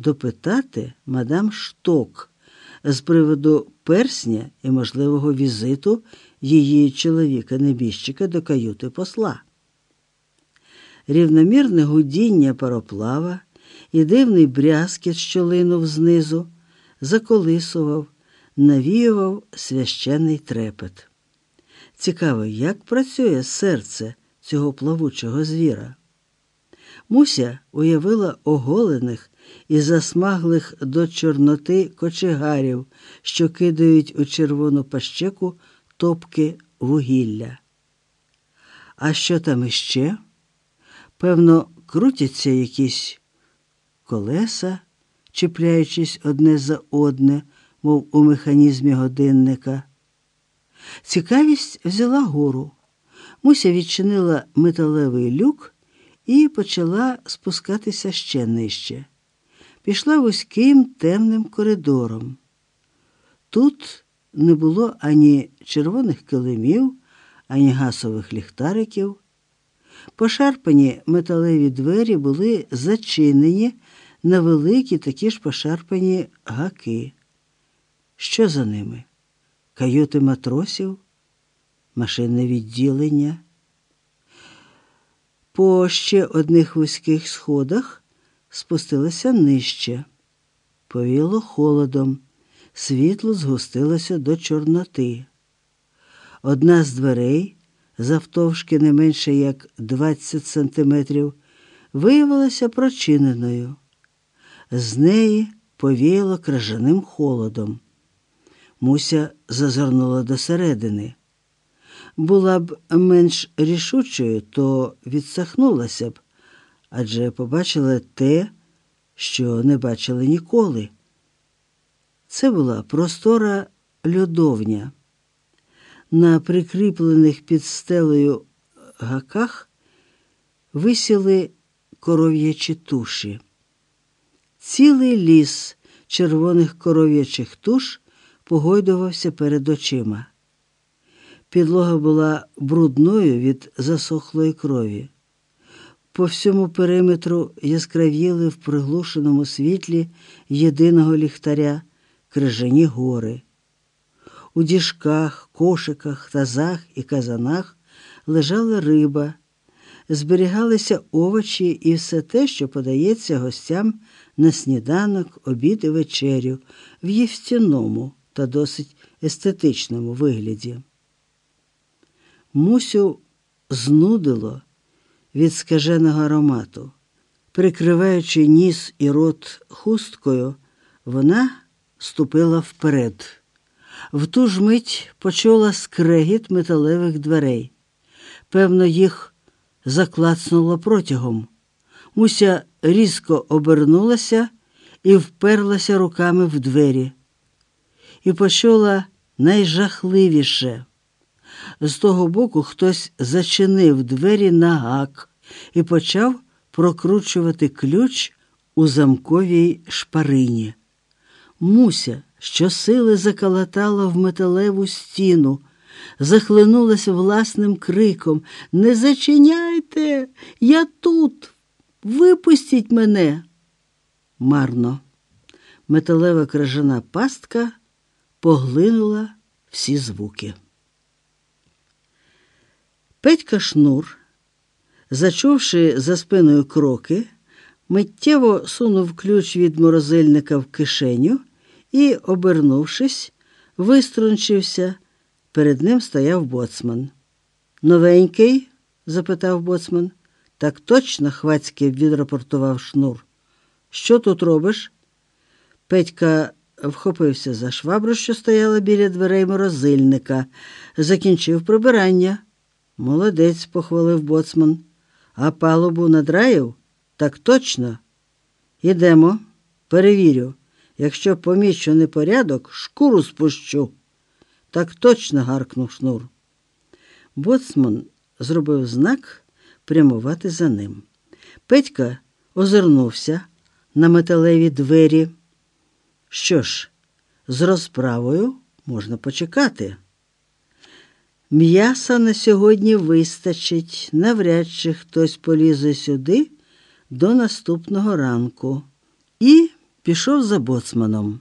допитати мадам Шток з приводу персня і можливого візиту її чоловіка-небіжчика до каюти посла. Рівномірне гудіння пароплава і дивний брязкіт, що линув знизу, заколисував, навіював священний трепет. Цікаво, як працює серце цього плавучого звіра. Муся уявила оголених і засмаглих до чорноти кочегарів, що кидають у червону пащеку топки вугілля. А що там іще? Певно, крутяться якісь колеса, чіпляючись одне за одне, мов у механізмі годинника. Цікавість взяла гору. Муся відчинила металевий люк і почала спускатися ще нижче. Пішла вузьким темним коридором. Тут не було ані червоних килимів, ані гасових ліхтариків. Пошарпані металеві двері були зачинені на великі такі ж пошарпані гаки. Що за ними? Каюти матросів, машинне відділення. По ще одних вузьких сходах спустилася нижче. Повіло холодом, світло згустилося до чорноти. Одна з дверей, завтовшки не менше як 20 сантиметрів, виявилася прочиненою. З неї повіяло кражаним холодом. Муся зазирнула досередини. Була б менш рішучою, то відсахнулася б, адже побачила те, що не бачила ніколи. Це була простора льодовня. На прикріплених під стелею гаках висіли коров'ячі туші. Цілий ліс червоних коров'ячих туш погойдувався перед очима. Підлога була брудною від засохлої крові. По всьому периметру яскравіли в приглушеному світлі єдиного ліхтаря крижані гори. У діжках, кошиках, тазах і казанах лежала риба, зберігалися овочі і все те, що подається гостям на сніданок, обід і вечерю в їстінному та досить естетичному вигляді. Мусю знудило від скаженого аромату. Прикриваючи ніс і рот хусткою, вона ступила вперед. В ту ж мить почула скрегіт металевих дверей. Певно, їх заклацнуло протягом. Муся різко обернулася і вперлася руками в двері. І почула найжахливіше. З того боку хтось зачинив двері на гак і почав прокручувати ключ у замковій шпарині. Муся щосили заколотала в металеву стіну, захлинулася власним криком Не зачиняйте, я тут, випустіть мене. Марно. Металева кражана пастка поглинула всі звуки. Петька Шнур, зачувши за спиною кроки, миттєво сунув ключ від морозильника в кишеню і, обернувшись, виструнчився. Перед ним стояв боцман. Новенький? запитав боцман. Так точно, хвацьки відрапортував шнур. Що тут робиш? Петька вхопився за швабру, що стояла біля дверей морозильника, закінчив прибирання. Молодець, похвалив боцман. А палубу надраїв? Так точно. Ідемо, перевірю. Якщо помічу непорядок, шкуру спущу. Так точно гаркнув шнур. Боцман зробив знак прямувати за ним. Петька озирнувся на металеві двері. Що ж, з розправою можна почекати. М'яса на сьогодні вистачить, навряд чи хтось полізе сюди до наступного ранку. І пішов за боцманом.